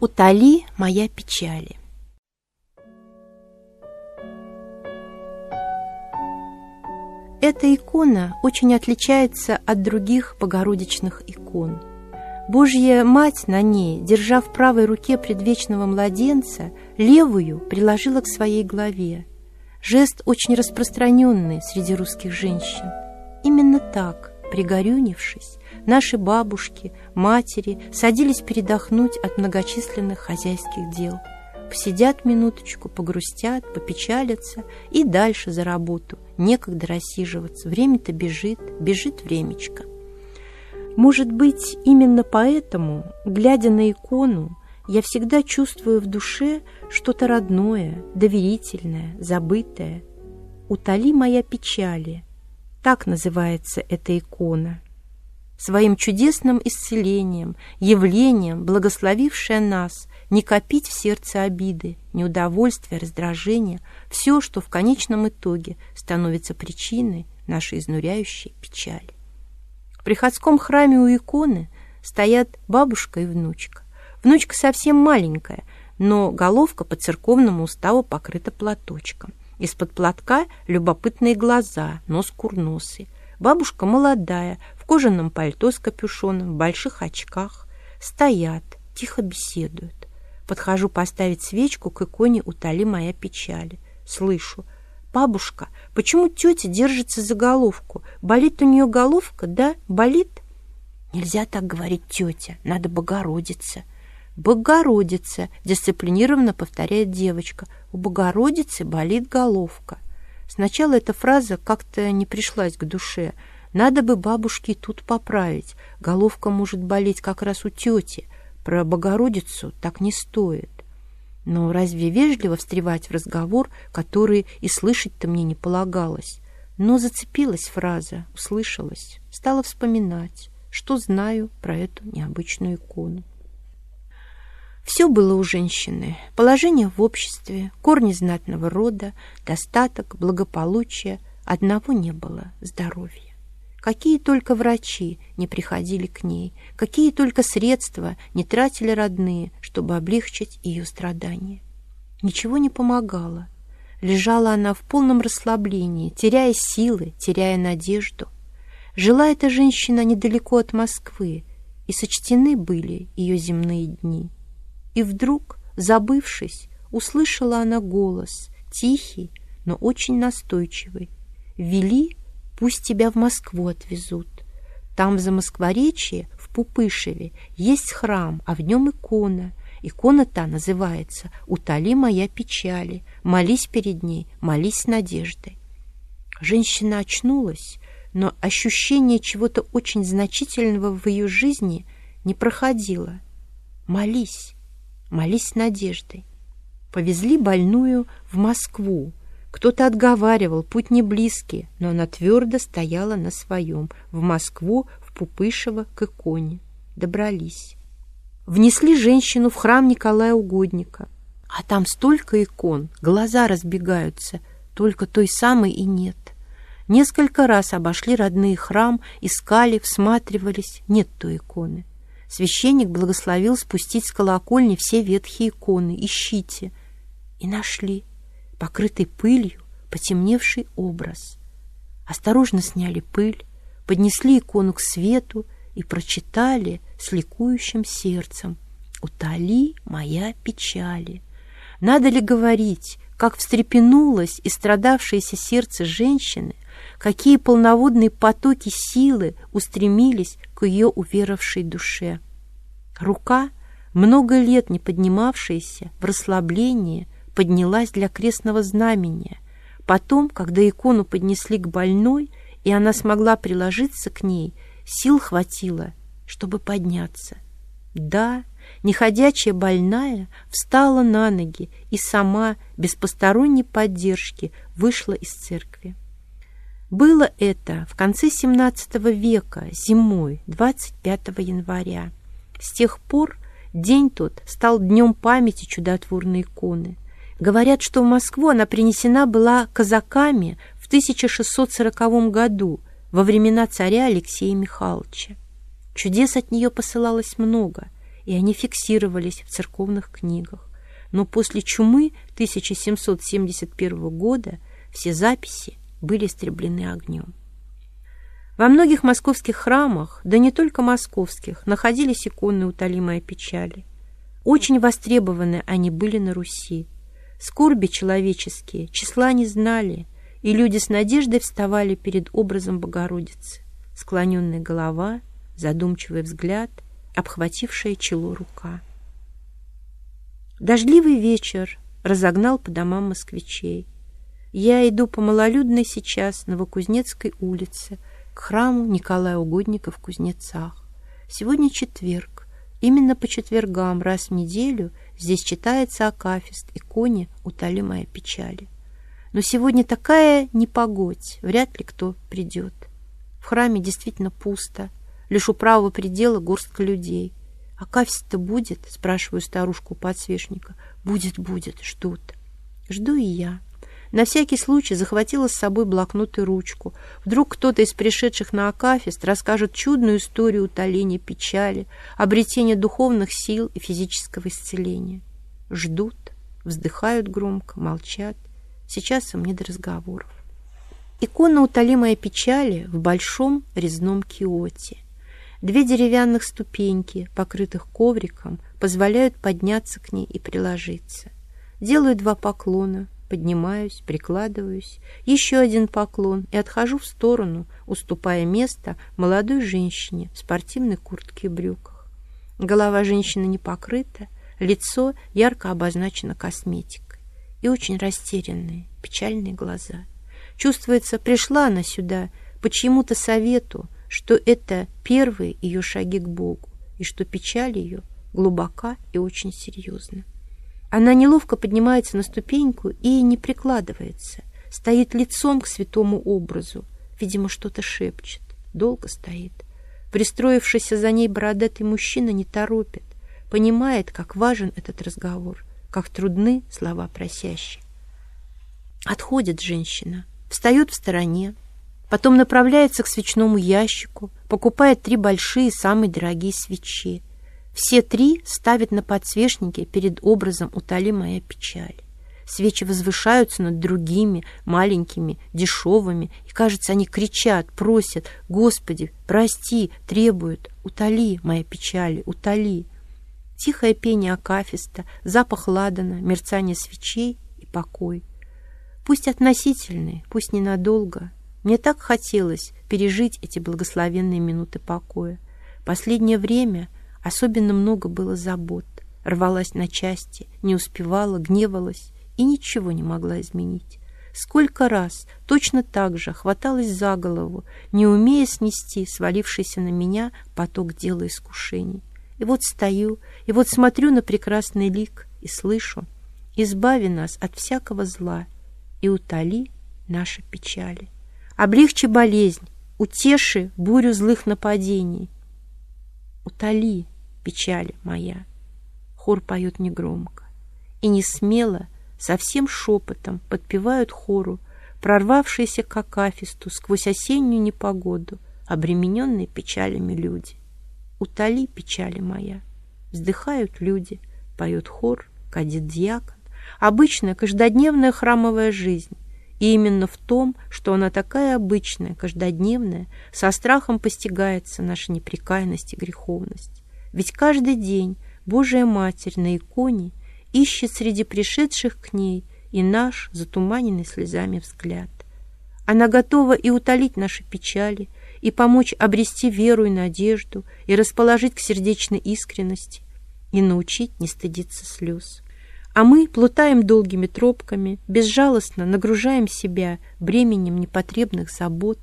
Утоли моя печали. Эта икона очень отличается от других богородичных икон. Божья Мать на ней, держа в правой руке предвечного младенца, левую приложила к своей голове. Жест очень распространенный среди русских женщин. Именно так, пригорюнившись, наши бабушки, матери садились передохнуть от многочисленных хозяйских дел. Посидят минуточку, погрустят, попечалятся и дальше за работу. Некогда рассиживаться. Время-то бежит, бежит времечко. Может быть, именно поэтому, глядя на икону, я всегда чувствую в душе что-то родное, доверительное, забытое. «Утоли моя печали» — так называется эта икона. Своим чудесным исцелением, явлением, благословившая нас, не копить в сердце обиды, неудовольствия, раздражения, все, что в конечном итоге становится причиной нашей изнуряющей печали. В приходском храме у иконы стоят бабушка и внучка. Внучка совсем маленькая, но головка по церковному уставу покрыта платочком. Из-под платка любопытные глаза, нос курносый. Бабушка молодая, в кожаном пальто с капюшоном, в больших очках. Стоят, тихо беседуют. Подхожу поставить свечку к иконе «Утоли моя печали». Слышу. «Бабушка, почему тетя держится за головку? Болит у нее головка, да? Болит?» «Нельзя так говорить, тетя. Надо Богородица». «Богородица», — дисциплинированно повторяет девочка. «У Богородицы болит головка». Сначала эта фраза как-то не пришлась к душе. Надо бы бабушке тут поправить. Головка может болеть как раз у тети. Про Богородицу так не стоит. Но разве вежливо встревать в разговор, который и слышать-то мне не полагалось? Но зацепилась фраза, услышалась, стала вспоминать, что знаю про эту необычную икону. Все было у женщины. Положение в обществе, корни знатного рода, достаток, благополучие. Одного не было — здоровья. Какие только врачи не приходили к ней, какие только средства не тратили родные, чтобы облегчить ее страдания. Ничего не помогало. Лежала она в полном расслаблении, теряя силы, теряя надежду. Жила эта женщина недалеко от Москвы, и сочтены были ее земные дни. И вдруг, забывшись, услышала она голос, тихий, но очень настойчивый. «Вели Пусть тебя в Москву отвезут. Там за Москворечье, в Пупышеве, есть храм, а в нем икона. Икона та называется «Утоли моя печали». Молись перед ней, молись надеждой. Женщина очнулась, но ощущение чего-то очень значительного в ее жизни не проходило. Молись, молись надеждой. Повезли больную в Москву, кто-то отговаривал, путь не близкий, но она твердо стояла на своем. В Москву, в Пупышево, к иконе. Добрались. Внесли женщину в храм Николая Угодника. А там столько икон, глаза разбегаются, только той самой и нет. Несколько раз обошли родные храм, искали, всматривались, нет той иконы. Священник благословил спустить с колокольни все ветхие иконы, ищите. И нашли покрытый пылью, потемневший образ. Осторожно сняли пыль, поднесли икону к свету и прочитали с ликующим сердцем «Утоли моя печали». Надо ли говорить, как встрепенулось и страдавшееся сердце женщины, какие полноводные потоки силы устремились к ее уверовавшей душе. Рука, много лет не поднимавшаяся в расслаблении, поднялась для крестного знамения. Потом, когда икону поднесли к больной, и она смогла приложиться к ней, сил хватило, чтобы подняться. Да, неходячая больная встала на ноги и сама, без посторонней поддержки, вышла из церкви. Было это в конце XVII века, зимой, 25 января. С тех пор день тот стал днем памяти чудотворной иконы. Говорят, что в Москву она принесена была казаками в 1640 году, во времена царя Алексея Михайловича. Чудес от нее посылалось много, и они фиксировались в церковных книгах. Но после чумы 1771 года все записи были истреблены огнем. Во многих московских храмах, да не только московских, находились иконы утолимой печали. Очень востребованы они были на Руси. Скорби человеческие числа не знали, и люди с надеждой вставали перед образом Богородицы. Склоненная голова, задумчивый взгляд, обхватившая чело рука. Дождливый вечер разогнал по домам москвичей. Я иду по малолюдной сейчас Новокузнецкой улице к храму Николая Угодника в Кузнецах. Сегодня четверг. Именно по четвергам раз в неделю здесь читается Акафист, иконе «Утоли моя печали». Но сегодня такая непогодь, вряд ли кто придет. В храме действительно пусто, лишь у правого предела горстка людей. «Акафист-то будет?» — спрашиваю старушку у подсвечника. «Будет, будет, ждут». Жду и я. На всякий случай захватила с собой блокнот и ручку. Вдруг кто-то из пришедших на Акафист расскажет чудную историю утоления печали, обретения духовных сил и физического исцеления. Ждут, вздыхают громко, молчат. Сейчас им не до разговоров. Икона утолимой печали в большом резном киоте. Две деревянных ступеньки, покрытых ковриком, позволяют подняться к ней и приложиться. Делаю два поклона, поднимаюсь, прикладываюсь, еще один поклон и отхожу в сторону, уступая место молодой женщине в спортивной куртке и брюках. Голова женщины не покрыта, лицо ярко обозначено косметикой и очень растерянные, печальные глаза. Чувствуется, пришла она сюда по чьему-то совету, что это первые ее шаги к Богу и что печаль ее глубока и очень серьезна. Она неловко поднимается на ступеньку и не прикладывается, стоит лицом к святому образу, видимо, что-то шепчет, долго стоит. Пристроившийся за ней бородатый мужчина не торопит, понимает, как важен этот разговор, как трудны слова просящие. Отходит женщина, встает в стороне, потом направляется к свечному ящику, покупает три большие, самые дорогие свечи, все три ставят на подсвечнике перед образом «Утоли моя печаль». Свечи возвышаются над другими, маленькими, дешевыми, и, кажется, они кричат, просят «Господи, прости!» требуют «Утоли моя печаль, утоли!» Тихое пение акафиста, запах ладана, мерцание свечей и покой. Пусть относительный, пусть ненадолго. Мне так хотелось пережить эти благословенные минуты покоя. Последнее время — Особенно много было забот. Рвалась на части, не успевала, гневалась и ничего не могла изменить. Сколько раз точно так же хваталась за голову, не умея снести свалившийся на меня поток дела искушений. И вот стою, и вот смотрю на прекрасный лик и слышу, избави нас от всякого зла и утоли наши печали. Облегчи болезнь, утеши бурю злых нападений. Утоли печаль моя. Хор поет негромко. И не смело, совсем шепотом подпевают хору, прорвавшиеся к акафисту сквозь осеннюю непогоду, обремененные печалями люди. Утоли печали моя. Вздыхают люди, поет хор, кадит дьякон. Обычная каждодневная храмовая жизнь. И именно в том, что она такая обычная, каждодневная, со страхом постигается наша непрекаянность и греховность. Ведь каждый день Божия Матерь на иконе ищет среди пришедших к ней и наш затуманенный слезами взгляд. Она готова и утолить наши печали, и помочь обрести веру и надежду, и расположить к сердечной искренности, и научить не стыдиться слез. А мы плутаем долгими тропками, безжалостно нагружаем себя бременем непотребных забот,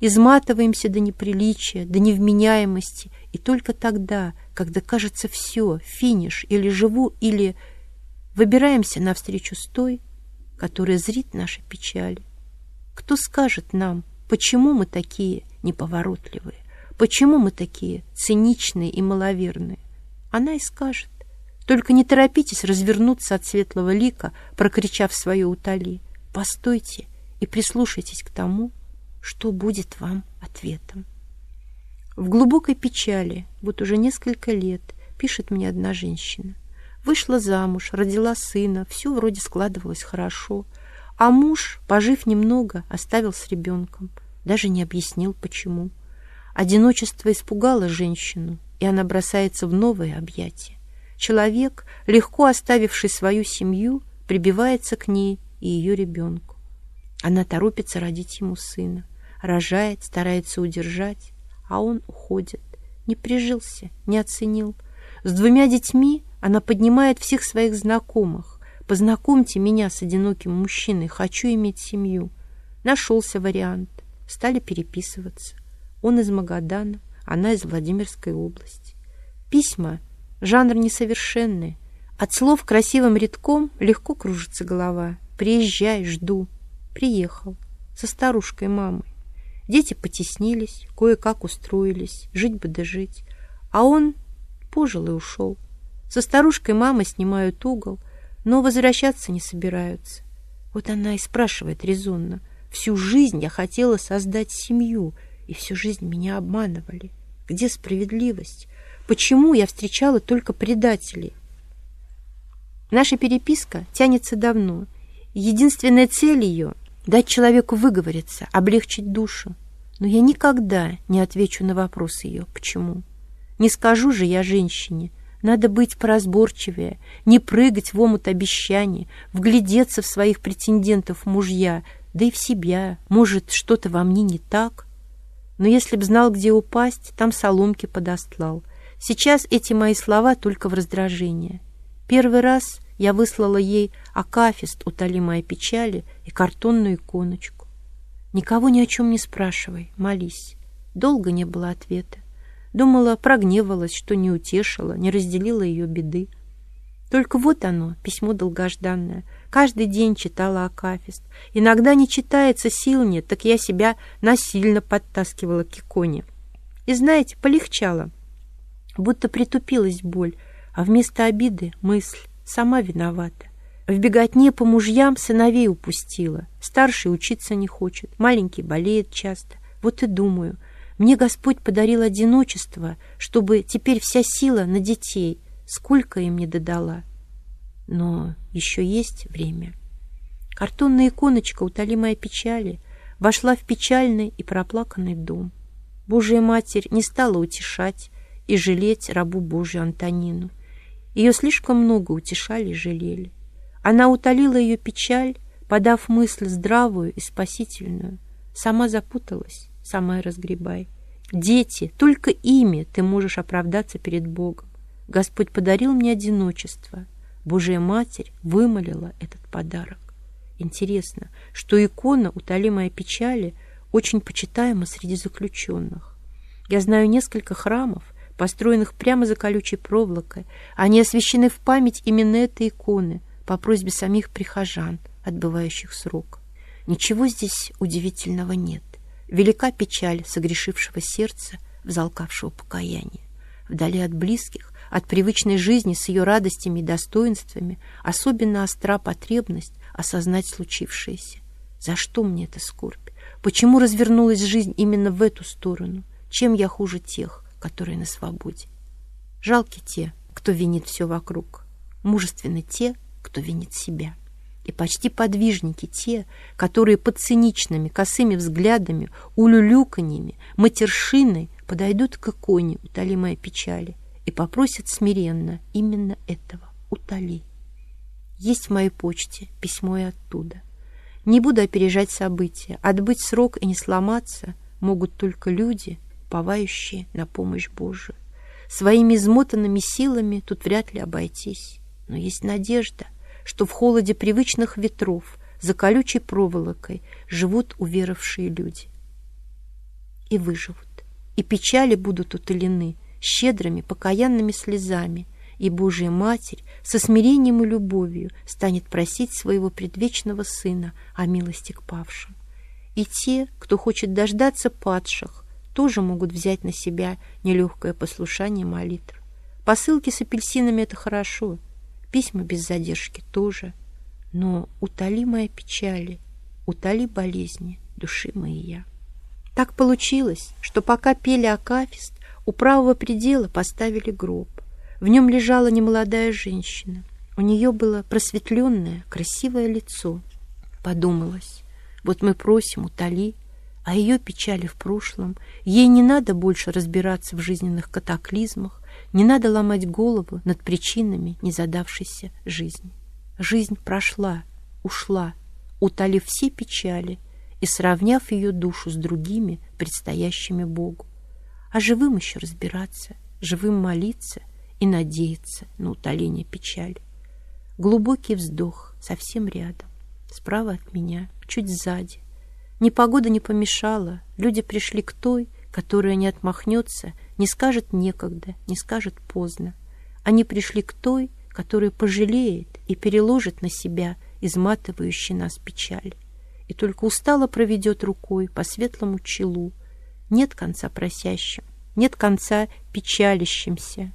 изматываемся до неприличия, до невменяемости, и только тогда, когда кажется все, финиш, или живу, или выбираемся навстречу с той, которая зрит наши печали. Кто скажет нам, почему мы такие неповоротливые, почему мы такие циничные и маловерные? Она и скажет. Только не торопитесь развернуться от светлого лика, прокричав свое утоли. Постойте и прислушайтесь к тому, что будет вам ответом. В глубокой печали, вот уже несколько лет, пишет мне одна женщина. Вышла замуж, родила сына, все вроде складывалось хорошо. А муж, пожив немного, оставил с ребенком. Даже не объяснил, почему. Одиночество испугало женщину, и она бросается в новые объятия. Человек, легко оставивший свою семью, прибивается к ней и ее ребенку. Она торопится родить ему сына, рожает, старается удержать, а он уходит. Не прижился, не оценил. С двумя детьми она поднимает всех своих знакомых. «Познакомьте меня с одиноким мужчиной, хочу иметь семью». Нашелся вариант. Стали переписываться. Он из Магадана, она из Владимирской области. Письма Жанр несовершенный. От слов красивым рядком легко кружится голова. «Приезжай, жду». Приехал. Со старушкой мамой. Дети потеснились, кое-как устроились. Жить бы да жить. А он пожил и ушел. Со старушкой мамой снимают угол, но возвращаться не собираются. Вот она и спрашивает резонно. Всю жизнь я хотела создать семью, и всю жизнь меня обманывали. Где справедливость? Почему я встречала только предателей? Наша переписка тянется давно. Единственная цель ее — дать человеку выговориться, облегчить душу. Но я никогда не отвечу на вопрос ее «почему?». Не скажу же я женщине, надо быть поразборчивее, не прыгать в омут обещаний, вглядеться в своих претендентов мужья, да и в себя. Может, что-то во мне не так? Но если б знал, где упасть, там соломки подостлал. Сейчас эти мои слова только в раздражение. Первый раз я выслала ей акафист «Утоли моей печали» и картонную иконочку. Никого ни о чем не спрашивай, молись. Долго не было ответа. Думала, прогневалась, что не утешила, не разделила ее беды. Только вот оно, письмо долгожданное. Каждый день читала Акафист. Иногда не читается, сил нет, так я себя насильно подтаскивала к иконе. И знаете, полегчало будто притупилась боль, а вместо обиды мысль «сама виновата». В беготне по мужьям сыновей упустила. Старший учиться не хочет, маленький болеет часто. Вот и думаю, мне Господь подарил одиночество, чтобы теперь вся сила на детей, сколько им не додала. Но еще есть время. Картонная иконочка, утолимая печали, вошла в печальный и проплаканный дом. Божья Матерь не стала утешать, и жалеть рабу Божию Антонину. Ее слишком много утешали и жалели. Она утолила ее печаль, подав мысль здравую и спасительную. Сама запуталась, сама и разгребай. Дети, только ими ты можешь оправдаться перед Богом. Господь подарил мне одиночество. Божья Матерь вымолила этот подарок. Интересно, что икона «Утолимая печали» очень почитаема среди заключенных. Я знаю несколько храмов, построенных прямо за колючей проволокой. Они освящены в память именно этой иконы по просьбе самих прихожан, отбывающих срок. Ничего здесь удивительного нет. Велика печаль согрешившего сердца, взалкавшего покаяние. Вдали от близких, от привычной жизни с ее радостями и достоинствами, особенно остра потребность осознать случившееся. За что мне эта скорбь? Почему развернулась жизнь именно в эту сторону? Чем я хуже тех, которые на свободе. Жалки те, кто винит все вокруг. Мужественны те, кто винит себя. И почти подвижники те, которые под циничными, косыми взглядами, улюлюканьями, матершиной подойдут к иконе, утолимой печали, и попросят смиренно именно этого «утоли». Есть в моей почте письмо и оттуда. Не буду опережать события. Отбыть срок и не сломаться могут только люди — уповающие на помощь Божию. Своими измотанными силами тут вряд ли обойтись. Но есть надежда, что в холоде привычных ветров за колючей проволокой живут уверовавшие люди. И выживут. И печали будут утолены щедрыми покаянными слезами, и Божья Матерь со смирением и любовью станет просить своего предвечного Сына о милости к павшим. И те, кто хочет дождаться падших, тоже могут взять на себя нелегкое послушание молитв. Посылки с апельсинами — это хорошо, письма без задержки тоже. Но утоли мои печали, утоли болезни души моей. Так получилось, что пока пели Акафист, у правого предела поставили гроб. В нем лежала немолодая женщина. У нее было просветленное, красивое лицо. Подумалось, вот мы просим, утоли, а ее печали в прошлом. Ей не надо больше разбираться в жизненных катаклизмах, не надо ломать голову над причинами незадавшейся жизни. Жизнь прошла, ушла, утолив все печали и сравняв ее душу с другими, предстоящими Богу. А живым еще разбираться, живым молиться и надеяться на утоление печали. Глубокий вздох совсем рядом, справа от меня, чуть сзади. Непогода не помешала, люди пришли к той, которая не отмахнется, не скажет некогда, не скажет поздно. Они пришли к той, которая пожалеет и переложит на себя изматывающий нас печаль, и только устало проведет рукой по светлому челу. Нет конца просящим, нет конца печалящимся.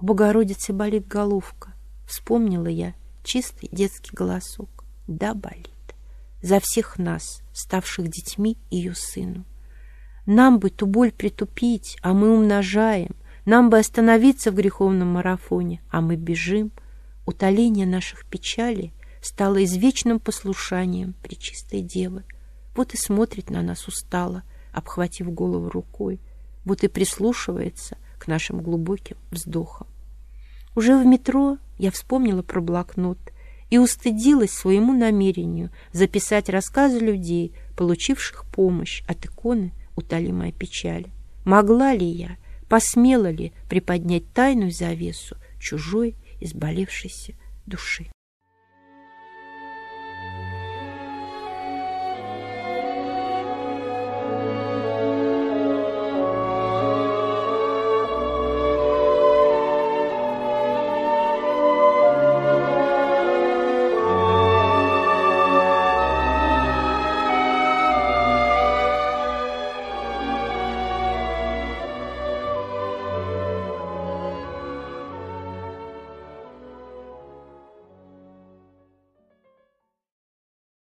У Богородицы болит головка. Вспомнила я чистый детский голосок. Да, болит. За всех нас, ставших детьми ее сыну. Нам бы ту боль притупить, а мы умножаем. Нам бы остановиться в греховном марафоне, а мы бежим. Утоление наших печалей стало извечным послушанием Пречистой Девы. Вот и смотрит на нас устало, обхватив голову рукой, вот и прислушивается к нашим глубоким вздохам. Уже в метро я вспомнила про блокнот и устыдилась своему намерению записать рассказы людей, получивших помощь от иконы «Утолимая печаль». Могла ли я, посмела ли приподнять тайную завесу чужой изболевшейся души?